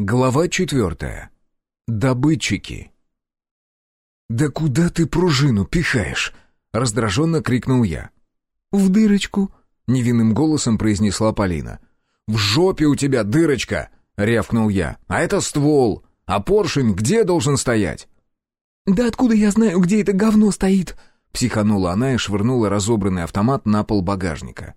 Глава четвертая. Добытчики. «Да куда ты пружину пихаешь?» — раздраженно крикнул я. «В дырочку», — невинным голосом произнесла Полина. «В жопе у тебя дырочка!» — рявкнул я. «А это ствол! А поршень где должен стоять?» «Да откуда я знаю, где это говно стоит?» — психанула она и швырнула разобранный автомат на пол багажника.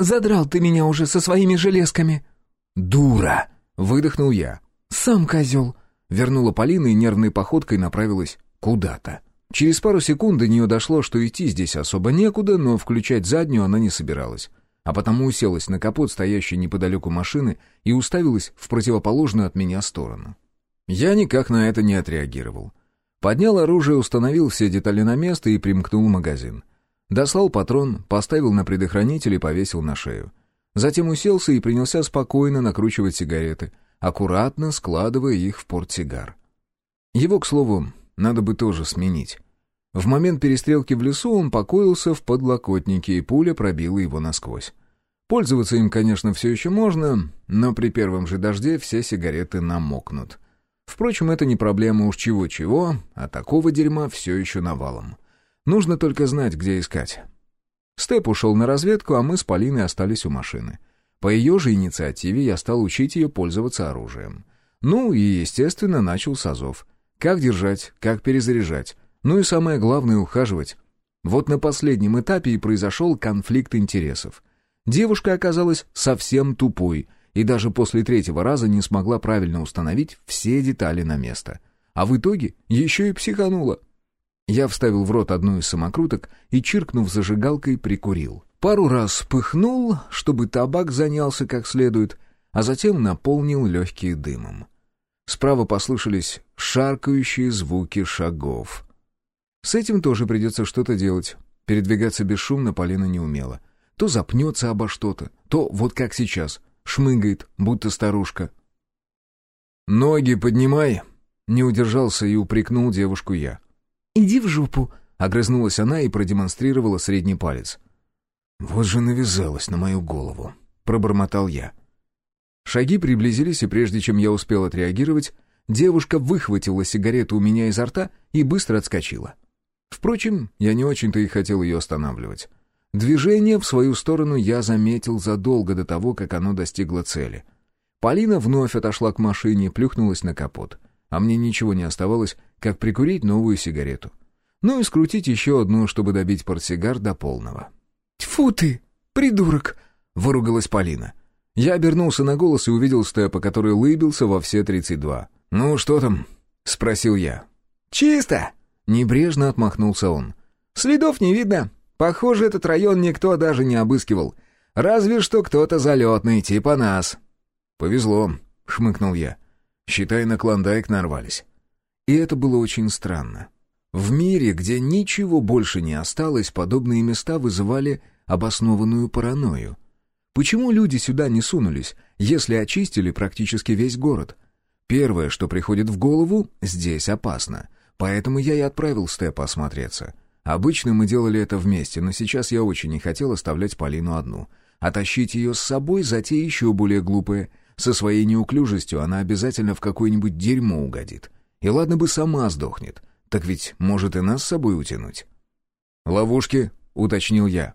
«Задрал ты меня уже со своими железками!» «Дура!» Выдохнул я. «Сам козел!» Вернула Полина и нервной походкой направилась куда-то. Через пару секунд до нее дошло, что идти здесь особо некуда, но включать заднюю она не собиралась. А потому уселась на капот стоящей неподалеку машины и уставилась в противоположную от меня сторону. Я никак на это не отреагировал. Поднял оружие, установил все детали на место и примкнул магазин. Дослал патрон, поставил на предохранитель и повесил на шею. Затем уселся и принялся спокойно накручивать сигареты, аккуратно складывая их в портсигар. Его, к слову, надо бы тоже сменить. В момент перестрелки в лесу он покоился в подлокотнике, и пуля пробила его насквозь. Пользоваться им, конечно, все еще можно, но при первом же дожде все сигареты намокнут. Впрочем, это не проблема уж чего-чего, а такого дерьма все еще навалом. Нужно только знать, где искать. Степ ушел на разведку, а мы с Полиной остались у машины. По ее же инициативе я стал учить ее пользоваться оружием. Ну и, естественно, начал с азов. Как держать, как перезаряжать. Ну и самое главное — ухаживать. Вот на последнем этапе и произошел конфликт интересов. Девушка оказалась совсем тупой и даже после третьего раза не смогла правильно установить все детали на место. А в итоге еще и психанула — я вставил в рот одну из самокруток и, чиркнув зажигалкой, прикурил. Пару раз пыхнул, чтобы табак занялся как следует, а затем наполнил легкие дымом. Справа послышались шаркающие звуки шагов. С этим тоже придется что-то делать. Передвигаться бесшумно Полина не умела. То запнется обо что-то, то, вот как сейчас, шмыгает, будто старушка. «Ноги поднимай!» — не удержался и упрекнул девушку я. «Иди в жопу!» — огрызнулась она и продемонстрировала средний палец. «Вот же навязалась на мою голову», — пробормотал я. Шаги приблизились, и прежде чем я успел отреагировать, девушка выхватила сигарету у меня изо рта и быстро отскочила. Впрочем, я не очень-то и хотел ее останавливать. Движение в свою сторону я заметил задолго до того, как оно достигло цели. Полина вновь отошла к машине и плюхнулась на капот — а мне ничего не оставалось, как прикурить новую сигарету. Ну и скрутить еще одну, чтобы добить портсигар до полного. «Тьфу ты, придурок!» — выругалась Полина. Я обернулся на голос и увидел Степа, который лыбился во все тридцать два. «Ну, что там?» — спросил я. «Чисто!» — небрежно отмахнулся он. «Следов не видно. Похоже, этот район никто даже не обыскивал. Разве что кто-то залетный, типа нас». «Повезло», — хмыкнул я. Считай, на Клондайк нарвались. И это было очень странно. В мире, где ничего больше не осталось, подобные места вызывали обоснованную паранойю. Почему люди сюда не сунулись, если очистили практически весь город? Первое, что приходит в голову, здесь опасно. Поэтому я и отправил Степа осмотреться. Обычно мы делали это вместе, но сейчас я очень не хотел оставлять Полину одну. А тащить ее с собой — затея еще более глупая — со своей неуклюжестью она обязательно в какое-нибудь дерьмо угодит. И ладно бы сама сдохнет, так ведь может и нас с собой утянуть. «Ловушки?» — уточнил я.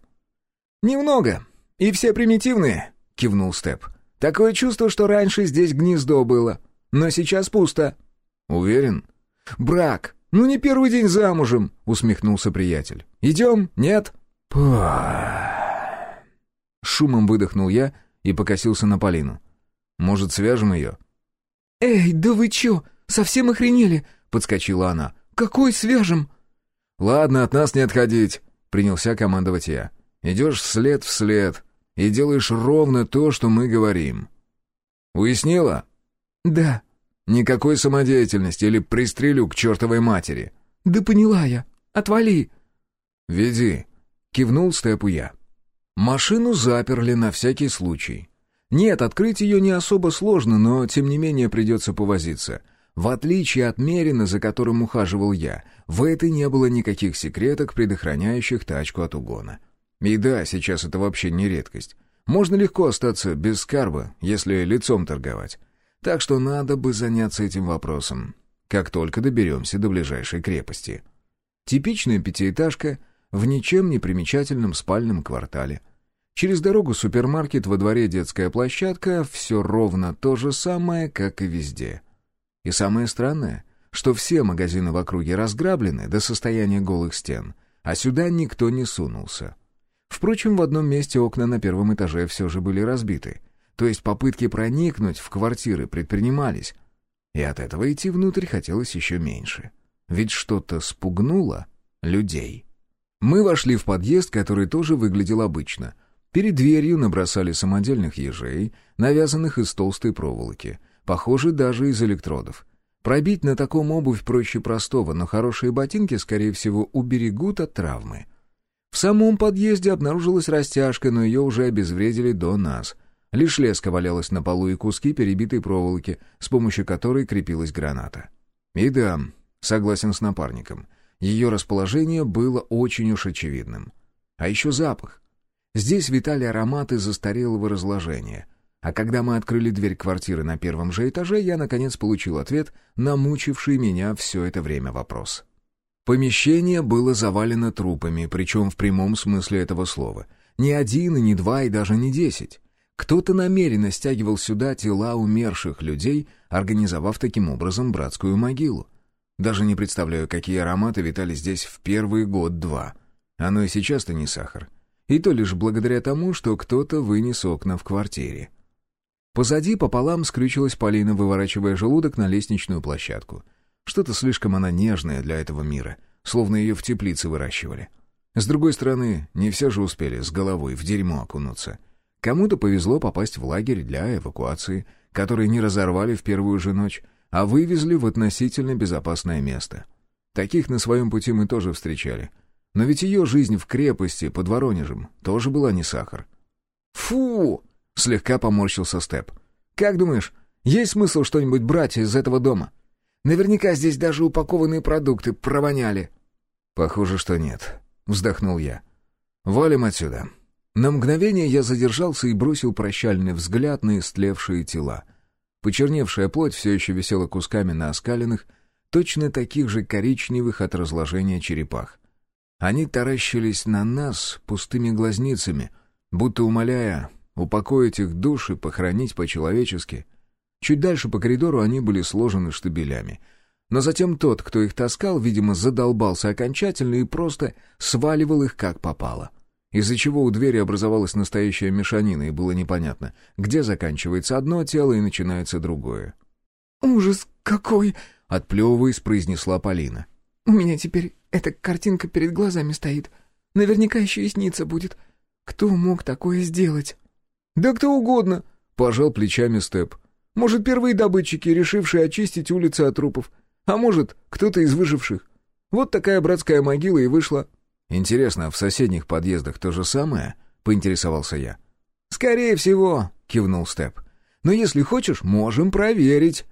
«Немного. И все примитивные», — кивнул Степ. «Такое чувство, что раньше здесь гнездо было. Но сейчас пусто». «Уверен?» «Брак. Ну не первый день замужем», — усмехнулся приятель. «Идем? Нет?» Шумом выдохнул я и покосился на Полину. Может, свяжем ее?» «Эй, да вы чё, совсем охренели?» — подскочила она. «Какой свяжем?» «Ладно, от нас не отходить», — принялся командовать я. «Идешь вслед вслед и делаешь ровно то, что мы говорим». «Уяснила?» «Да». «Никакой самодеятельности или пристрелю к чертовой матери». «Да поняла я. Отвали». «Веди», — кивнул Степу я. Машину заперли на всякий случай. Нет, открыть ее не особо сложно, но тем не менее придется повозиться. В отличие от Мерина, за которым ухаживал я, в этой не было никаких секреток, предохраняющих тачку от угона. И да, сейчас это вообще не редкость. Можно легко остаться без скарба, если лицом торговать. Так что надо бы заняться этим вопросом, как только доберемся до ближайшей крепости. Типичная пятиэтажка в ничем не примечательном спальном квартале. Через дорогу супермаркет, во дворе детская площадка, все ровно то же самое, как и везде. И самое странное, что все магазины в округе разграблены до состояния голых стен, а сюда никто не сунулся. Впрочем, в одном месте окна на первом этаже все же были разбиты, то есть попытки проникнуть в квартиры предпринимались, и от этого идти внутрь хотелось еще меньше. Ведь что-то спугнуло людей. Мы вошли в подъезд, который тоже выглядел обычно. Перед дверью набросали самодельных ежей, навязанных из толстой проволоки, похоже, даже из электродов. Пробить на таком обувь проще простого, но хорошие ботинки, скорее всего, уберегут от травмы. В самом подъезде обнаружилась растяжка, но ее уже обезвредили до нас. Лишь леска валялась на полу и куски перебитой проволоки, с помощью которой крепилась граната. И да, согласен с напарником, ее расположение было очень уж очевидным. А еще запах. Здесь витали ароматы застарелого разложения — а когда мы открыли дверь квартиры на первом же этаже, я, наконец, получил ответ на мучивший меня все это время вопрос. Помещение было завалено трупами, причем в прямом смысле этого слова. Не один, и не два, и даже не десять. Кто-то намеренно стягивал сюда тела умерших людей, организовав таким образом братскую могилу. Даже не представляю, какие ароматы витали здесь в первый год-два. Оно и сейчас-то не сахар. И то лишь благодаря тому, что кто-то вынес окна в квартире. Позади пополам скрючилась Полина, выворачивая желудок на лестничную площадку. Что-то слишком она нежное для этого мира, словно ее в теплице выращивали. С другой стороны, не все же успели с головой в дерьмо окунуться. Кому-то повезло попасть в лагерь для эвакуации, который не разорвали в первую же ночь, а вывезли в относительно безопасное место. Таких на своем пути мы тоже встречали. Но ведь ее жизнь в крепости под Воронежем тоже была не сахар. «Фу!» Слегка поморщился Степ. «Как думаешь, есть смысл что-нибудь брать из этого дома? Наверняка здесь даже упакованные продукты провоняли». «Похоже, что нет», — вздохнул я. «Валим отсюда». На мгновение я задержался и бросил прощальный взгляд на истлевшие тела. Почерневшая плоть все еще висела кусками на оскаленных, точно таких же коричневых от разложения черепах. Они таращились на нас пустыми глазницами, будто умоляя упокоить их души, похоронить по-человечески. Чуть дальше по коридору они были сложены штабелями. Но затем тот, кто их таскал, видимо, задолбался окончательно и просто сваливал их как попало. Из-за чего у двери образовалась настоящая мешанина, и было непонятно, где заканчивается одно тело и начинается другое. «Ужас какой!» — отплевываясь, произнесла Полина. «У меня теперь эта картинка перед глазами стоит. Наверняка еще и снится будет. Кто мог такое сделать?» «Да кто угодно», — пожал плечами Степ. «Может, первые добытчики, решившие очистить улицы от трупов. А может, кто-то из выживших. Вот такая братская могила и вышла». «Интересно, а в соседних подъездах то же самое?» — поинтересовался я. «Скорее всего», — кивнул Степ. «Но если хочешь, можем проверить».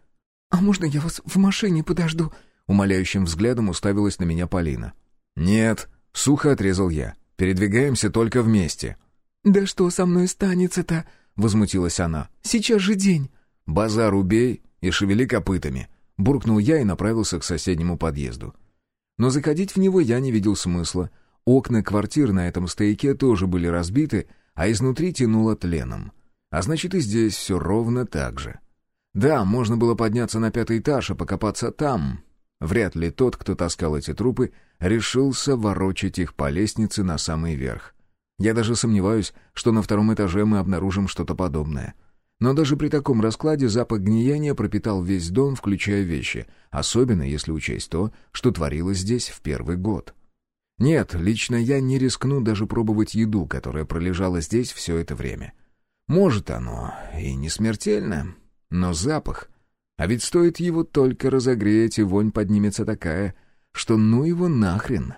«А можно я вас в машине подожду?» — умоляющим взглядом уставилась на меня Полина. «Нет», — сухо отрезал я. «Передвигаемся только вместе». «Да что со мной станется-то?» — возмутилась она. «Сейчас же день». «Базар убей и шевели копытами», — буркнул я и направился к соседнему подъезду. Но заходить в него я не видел смысла. Окна квартир на этом стояке тоже были разбиты, а изнутри тянуло тленом. А значит, и здесь все ровно так же. Да, можно было подняться на пятый этаж и покопаться там. Вряд ли тот, кто таскал эти трупы, решился ворочать их по лестнице на самый верх. Я даже сомневаюсь, что на втором этаже мы обнаружим что-то подобное. Но даже при таком раскладе запах гниения пропитал весь дом, включая вещи, особенно если учесть то, что творилось здесь в первый год. Нет, лично я не рискну даже пробовать еду, которая пролежала здесь все это время. Может оно и не смертельно, но запах... А ведь стоит его только разогреть, и вонь поднимется такая, что ну его нахрен.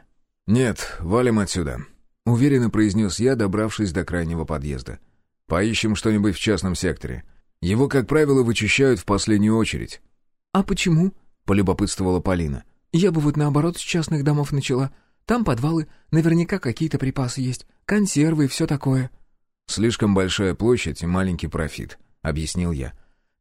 «Нет, валим отсюда», Уверенно произнес я, добравшись до крайнего подъезда. «Поищем что-нибудь в частном секторе. Его, как правило, вычищают в последнюю очередь». «А почему?» — полюбопытствовала Полина. «Я бы вот наоборот с частных домов начала. Там подвалы, наверняка какие-то припасы есть, консервы и все такое». «Слишком большая площадь и маленький профит», — объяснил я.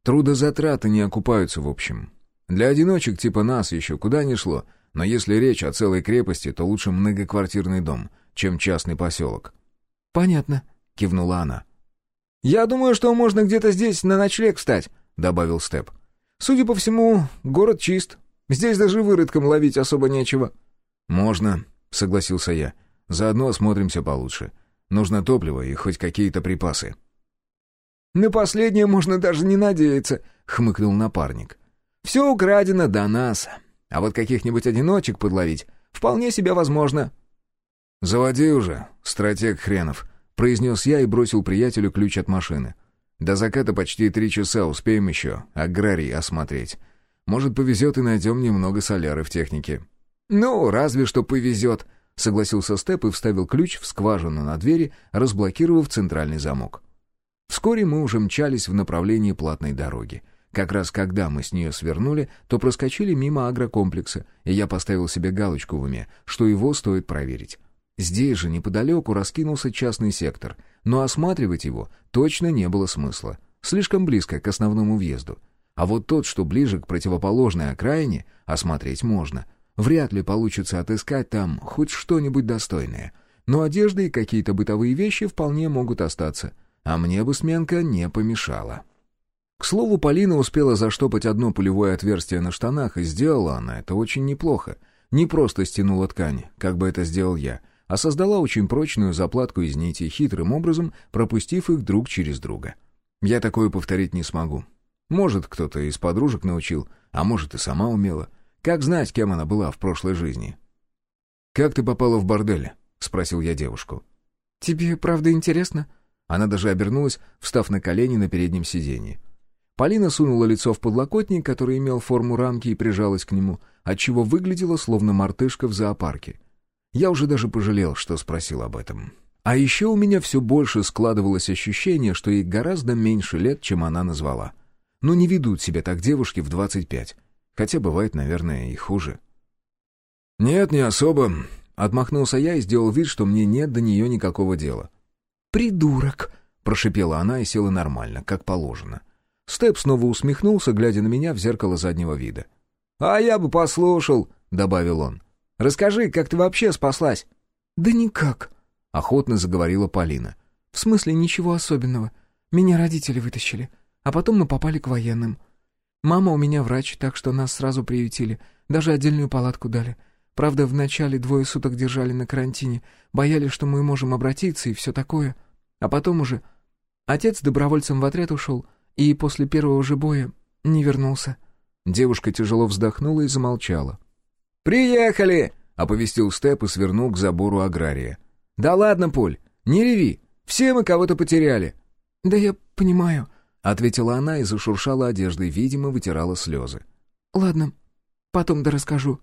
Трудозатраты не окупаются в общем. Для одиночек типа нас еще куда ни шло, но если речь о целой крепости, то лучше многоквартирный дом, чем частный поселок». «Понятно», — кивнула она. «Я думаю, что можно где-то здесь на ночлег встать», — добавил Степ. «Судя по всему, город чист. Здесь даже выродком ловить особо нечего». «Можно», — согласился я. «Заодно осмотримся получше. Нужно топливо и хоть какие-то припасы». «На последнее можно даже не надеяться», — хмыкнул напарник. «Все украдено до нас. А вот каких-нибудь одиночек подловить вполне себе возможно». «Заводи уже, стратег хренов», — произнес я и бросил приятелю ключ от машины. «До заката почти три часа, успеем еще аграрий осмотреть. Может, повезет и найдем немного соляры в технике». «Ну, разве что повезет», — согласился Степ и вставил ключ в скважину на двери, разблокировав центральный замок. Вскоре мы уже мчались в направлении платной дороги. Как раз когда мы с нее свернули, то проскочили мимо агрокомплекса, и я поставил себе галочку в уме, что его стоит проверить. Здесь же неподалеку раскинулся частный сектор, но осматривать его точно не было смысла. Слишком близко к основному въезду. А вот тот, что ближе к противоположной окраине, осмотреть можно — Вряд ли получится отыскать там хоть что-нибудь достойное. Но одежда и какие-то бытовые вещи вполне могут остаться. А мне бы сменка не помешала. К слову, Полина успела заштопать одно пулевое отверстие на штанах, и сделала она это очень неплохо. Не просто стянула ткань, как бы это сделал я, а создала очень прочную заплатку из нитей, хитрым образом пропустив их друг через друга. Я такое повторить не смогу. Может, кто-то из подружек научил, а может, и сама умела. Как знать, кем она была в прошлой жизни? «Как ты попала в бордель?» — спросил я девушку. «Тебе правда интересно?» Она даже обернулась, встав на колени на переднем сиденье. Полина сунула лицо в подлокотник, который имел форму рамки, и прижалась к нему, отчего выглядела словно мартышка в зоопарке. Я уже даже пожалел, что спросил об этом. А еще у меня все больше складывалось ощущение, что ей гораздо меньше лет, чем она назвала. Но не ведут себя так девушки в двадцать пять. Хотя бывает, наверное, и хуже. «Нет, не особо», — отмахнулся я и сделал вид, что мне нет до нее никакого дела. «Придурок», — прошипела она и села нормально, как положено. Степ снова усмехнулся, глядя на меня в зеркало заднего вида. «А я бы послушал», — добавил он. «Расскажи, как ты вообще спаслась?» «Да никак», — охотно заговорила Полина. «В смысле ничего особенного. Меня родители вытащили, а потом мы попали к военным. Мама у меня врач, так что нас сразу приютили. Даже отдельную палатку дали. Правда, вначале двое суток держали на карантине. Боялись, что мы можем обратиться и все такое. А потом уже... Отец добровольцем в отряд ушел, и после первого же боя не вернулся. Девушка тяжело вздохнула и замолчала. «Приехали!» — оповестил Степ и свернул к забору агрария. «Да ладно, Поль, не реви. Все мы кого-то потеряли». «Да я понимаю», ответила она и зашуршала одеждой, видимо, вытирала слезы. «Ладно, потом да расскажу».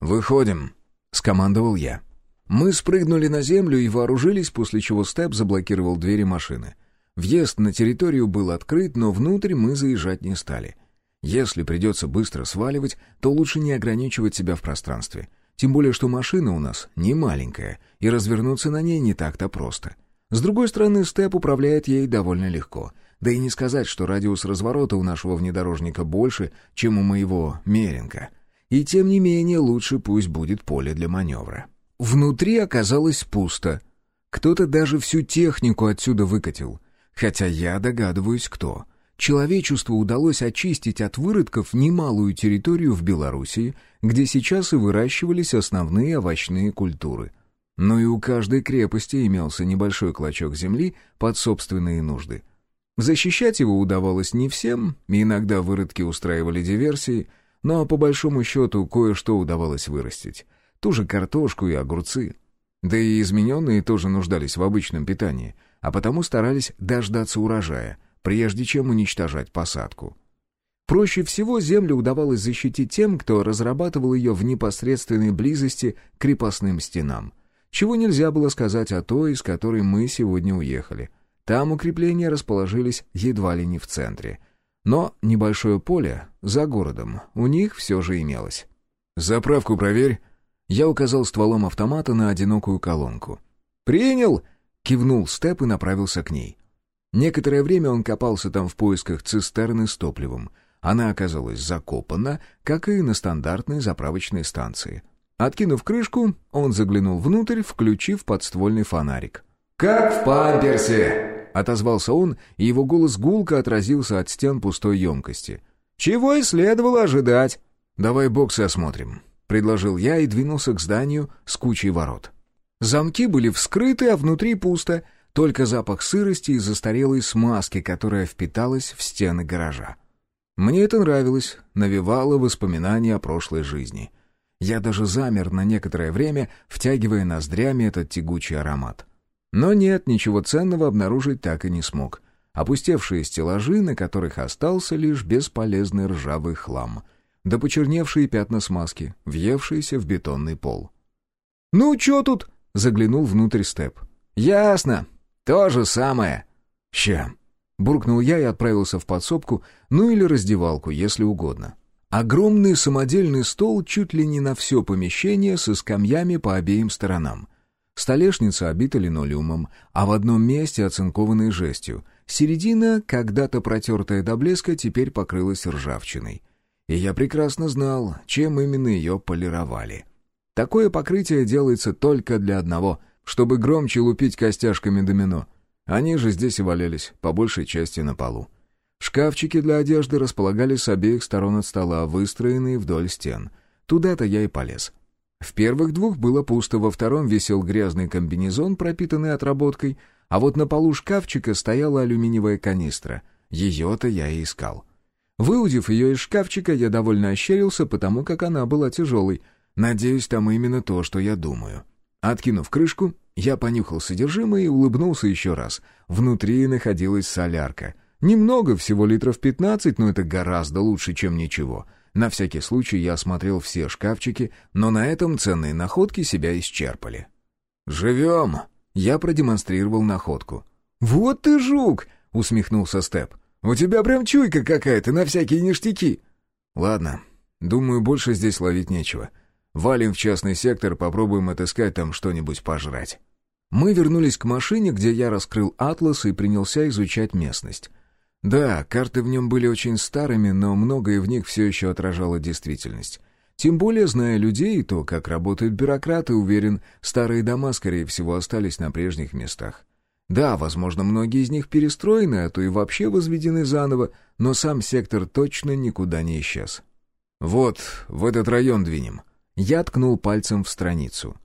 «Выходим», — скомандовал я. Мы спрыгнули на землю и вооружились, после чего Степ заблокировал двери машины. Въезд на территорию был открыт, но внутрь мы заезжать не стали. Если придется быстро сваливать, то лучше не ограничивать себя в пространстве. Тем более, что машина у нас не маленькая, и развернуться на ней не так-то просто. С другой стороны, Степ управляет ей довольно легко — да и не сказать, что радиус разворота у нашего внедорожника больше, чем у моего Меринга. И тем не менее лучше пусть будет поле для маневра. Внутри оказалось пусто. Кто-то даже всю технику отсюда выкатил. Хотя я догадываюсь, кто. Человечеству удалось очистить от выродков немалую территорию в Белоруссии, где сейчас и выращивались основные овощные культуры. Но и у каждой крепости имелся небольшой клочок земли под собственные нужды — Защищать его удавалось не всем, иногда выродки устраивали диверсии, но по большому счету кое-что удавалось вырастить. Ту же картошку и огурцы. Да и измененные тоже нуждались в обычном питании, а потому старались дождаться урожая, прежде чем уничтожать посадку. Проще всего землю удавалось защитить тем, кто разрабатывал ее в непосредственной близости к крепостным стенам. Чего нельзя было сказать о той, из которой мы сегодня уехали — там укрепления расположились едва ли не в центре. Но небольшое поле за городом у них все же имелось. «Заправку проверь». Я указал стволом автомата на одинокую колонку. «Принял!» — кивнул Степ и направился к ней. Некоторое время он копался там в поисках цистерны с топливом. Она оказалась закопана, как и на стандартной заправочной станции. Откинув крышку, он заглянул внутрь, включив подствольный фонарик. «Как в памперсе!» — отозвался он, и его голос гулко отразился от стен пустой емкости. «Чего и следовало ожидать!» «Давай боксы осмотрим», — предложил я и двинулся к зданию с кучей ворот. Замки были вскрыты, а внутри пусто, только запах сырости и застарелой смазки, которая впиталась в стены гаража. Мне это нравилось, навевало воспоминания о прошлой жизни. Я даже замер на некоторое время, втягивая ноздрями этот тягучий аромат. Но нет, ничего ценного обнаружить так и не смог. Опустевшие стеллажи, на которых остался лишь бесполезный ржавый хлам. Да почерневшие пятна смазки, въевшиеся в бетонный пол. «Ну, чё тут?» — заглянул внутрь Степ. «Ясно. То же самое». «Ща». Буркнул я и отправился в подсобку, ну или раздевалку, если угодно. Огромный самодельный стол чуть ли не на все помещение со скамьями по обеим сторонам. Столешница обита линолеумом, а в одном месте оцинкованной жестью. Середина, когда-то протертая до блеска, теперь покрылась ржавчиной. И я прекрасно знал, чем именно ее полировали. Такое покрытие делается только для одного, чтобы громче лупить костяшками домино. Они же здесь и валялись, по большей части на полу. Шкафчики для одежды располагались с обеих сторон от стола, выстроенные вдоль стен. Туда-то я и полез. В первых двух было пусто, во втором висел грязный комбинезон, пропитанный отработкой, а вот на полу шкафчика стояла алюминиевая канистра. Ее-то я и искал. Выудив ее из шкафчика, я довольно ощерился, потому как она была тяжелой. Надеюсь, там именно то, что я думаю. Откинув крышку, я понюхал содержимое и улыбнулся еще раз. Внутри находилась солярка. Немного, всего литров пятнадцать, но это гораздо лучше, чем ничего — на всякий случай я осмотрел все шкафчики, но на этом ценные находки себя исчерпали. «Живем!» — я продемонстрировал находку. «Вот ты жук!» — усмехнулся Степ. «У тебя прям чуйка какая-то на всякие ништяки!» «Ладно, думаю, больше здесь ловить нечего. Валим в частный сектор, попробуем отыскать там что-нибудь пожрать». Мы вернулись к машине, где я раскрыл атлас и принялся изучать местность. Да, карты в нем были очень старыми, но многое в них все еще отражало действительность. Тем более, зная людей и то, как работают бюрократы, уверен, старые дома, скорее всего, остались на прежних местах. Да, возможно, многие из них перестроены, а то и вообще возведены заново, но сам сектор точно никуда не исчез. «Вот, в этот район двинем». Я ткнул пальцем в страницу.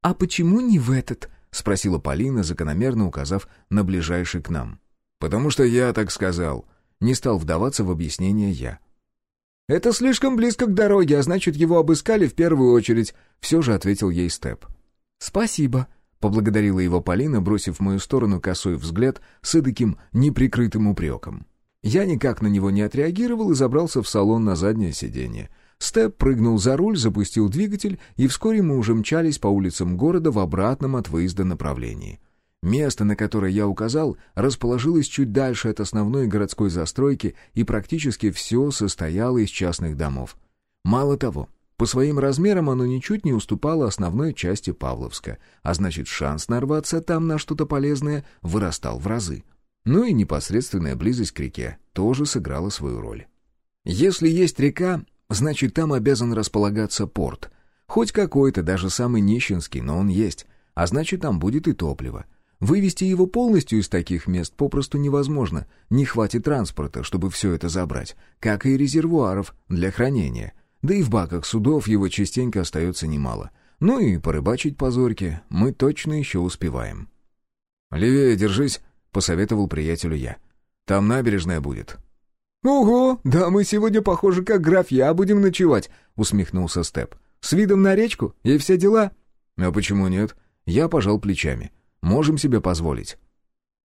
«А почему не в этот?» — спросила Полина, закономерно указав на ближайший к нам. «Потому что я так сказал». Не стал вдаваться в объяснение я. «Это слишком близко к дороге, а значит, его обыскали в первую очередь», — все же ответил ей Степ. «Спасибо», — поблагодарила его Полина, бросив в мою сторону косой взгляд с эдаким неприкрытым упреком. Я никак на него не отреагировал и забрался в салон на заднее сиденье. Степ прыгнул за руль, запустил двигатель, и вскоре мы уже мчались по улицам города в обратном от выезда направлении. Место, на которое я указал, расположилось чуть дальше от основной городской застройки, и практически все состояло из частных домов. Мало того, по своим размерам оно ничуть не уступало основной части Павловска, а значит шанс нарваться там на что-то полезное вырастал в разы. Ну и непосредственная близость к реке тоже сыграла свою роль. Если есть река, значит там обязан располагаться порт. Хоть какой-то, даже самый нищенский, но он есть, а значит там будет и топливо — Вывести его полностью из таких мест попросту невозможно. Не хватит транспорта, чтобы все это забрать, как и резервуаров для хранения. Да и в баках судов его частенько остается немало. Ну и порыбачить по зорьке мы точно еще успеваем. «Левее держись», — посоветовал приятелю я. «Там набережная будет». «Ого, да мы сегодня, похоже, как графья будем ночевать», — усмехнулся Степ. «С видом на речку и все дела». «А почему нет?» Я пожал плечами. Можем себе позволить».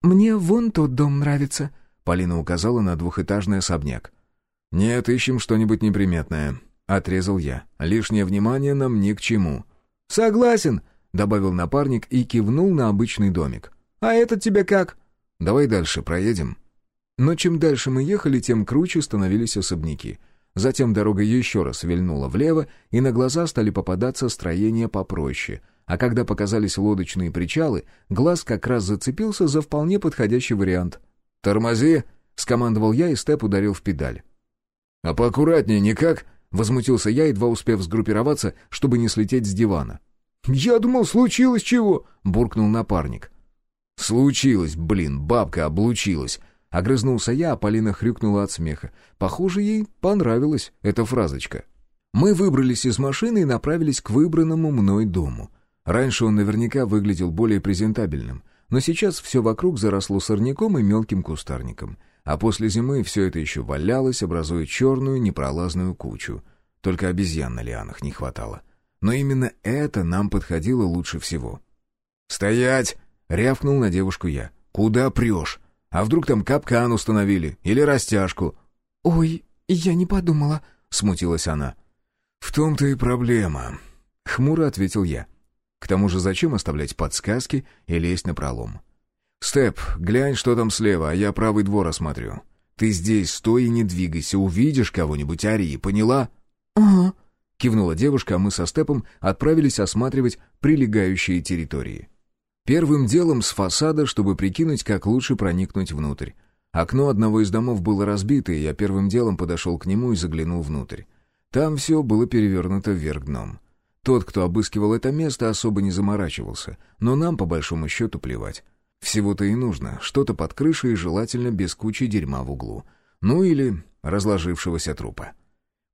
«Мне вон тот дом нравится», — Полина указала на двухэтажный особняк. «Нет, ищем что-нибудь неприметное», — отрезал я. «Лишнее внимание нам ни к чему». «Согласен», — добавил напарник и кивнул на обычный домик. «А этот тебе как?» «Давай дальше проедем». Но чем дальше мы ехали, тем круче становились особняки. Затем дорога еще раз вильнула влево, и на глаза стали попадаться строения попроще — а когда показались лодочные причалы, глаз как раз зацепился за вполне подходящий вариант. «Тормози!» — скомандовал я, и Степ ударил в педаль. «А поаккуратнее никак?» — возмутился я, едва успев сгруппироваться, чтобы не слететь с дивана. «Я думал, случилось чего?» — буркнул напарник. «Случилось, блин, бабка облучилась!» Огрызнулся я, а Полина хрюкнула от смеха. Похоже, ей понравилась эта фразочка. Мы выбрались из машины и направились к выбранному мной дому. Раньше он наверняка выглядел более презентабельным, но сейчас все вокруг заросло сорняком и мелким кустарником. А после зимы все это еще валялось, образуя черную непролазную кучу. Только обезьян на лианах не хватало. Но именно это нам подходило лучше всего. «Стоять!» — рявкнул на девушку я. «Куда прешь? А вдруг там капкан установили? Или растяжку?» «Ой, я не подумала», — смутилась она. «В том-то и проблема», — хмуро ответил я. «К тому же зачем оставлять подсказки и лезть на пролом? Степ, глянь, что там слева, а я правый двор осмотрю. Ты здесь стой и не двигайся, увидишь кого-нибудь, ори, поняла?» «Ага», — кивнула девушка, а мы со Степом отправились осматривать прилегающие территории. Первым делом с фасада, чтобы прикинуть, как лучше проникнуть внутрь. Окно одного из домов было разбито, и я первым делом подошел к нему и заглянул внутрь. Там все было перевернуто вверх дном. Тот, кто обыскивал это место, особо не заморачивался, но нам, по большому счету, плевать. Всего-то и нужно, что-то под крышей и желательно без кучи дерьма в углу. Ну или разложившегося трупа.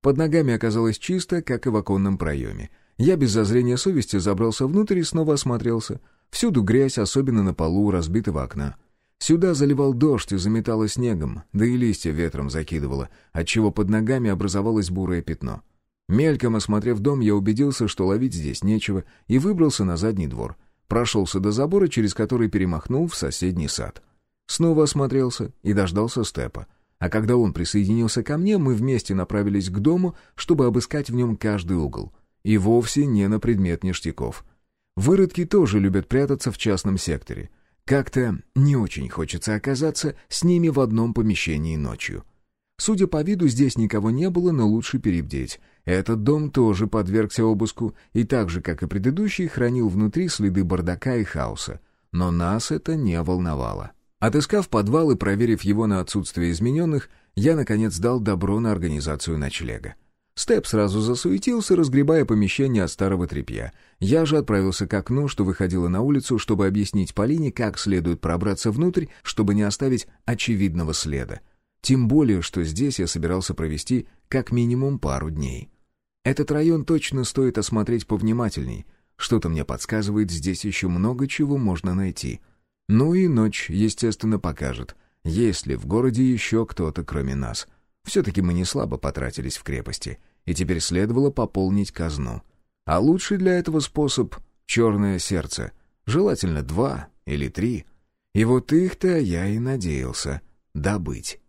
Под ногами оказалось чисто, как и в оконном проеме. Я без зазрения совести забрался внутрь и снова осмотрелся — Всюду грязь, особенно на полу разбитого окна. Сюда заливал дождь и заметало снегом, да и листья ветром закидывало, отчего под ногами образовалось бурое пятно. Мельком осмотрев дом, я убедился, что ловить здесь нечего, и выбрался на задний двор. Прошелся до забора, через который перемахнул в соседний сад. Снова осмотрелся и дождался Степа. А когда он присоединился ко мне, мы вместе направились к дому, чтобы обыскать в нем каждый угол. И вовсе не на предмет ништяков — Выродки тоже любят прятаться в частном секторе. Как-то не очень хочется оказаться с ними в одном помещении ночью. Судя по виду, здесь никого не было, но лучше перебдеть. Этот дом тоже подвергся обыску и так же, как и предыдущий, хранил внутри следы бардака и хаоса. Но нас это не волновало. Отыскав подвал и проверив его на отсутствие измененных, я, наконец, дал добро на организацию ночлега. Степ сразу засуетился, разгребая помещение от старого тряпья. Я же отправился к окну, что выходило на улицу, чтобы объяснить Полине, как следует пробраться внутрь, чтобы не оставить очевидного следа. Тем более, что здесь я собирался провести как минимум пару дней. Этот район точно стоит осмотреть повнимательней. Что-то мне подсказывает, здесь еще много чего можно найти. Ну и ночь, естественно, покажет, есть ли в городе еще кто-то, кроме нас — все-таки мы не слабо потратились в крепости, и теперь следовало пополнить казну. А лучший для этого способ — черное сердце. Желательно два или три. И вот их-то я и надеялся добыть.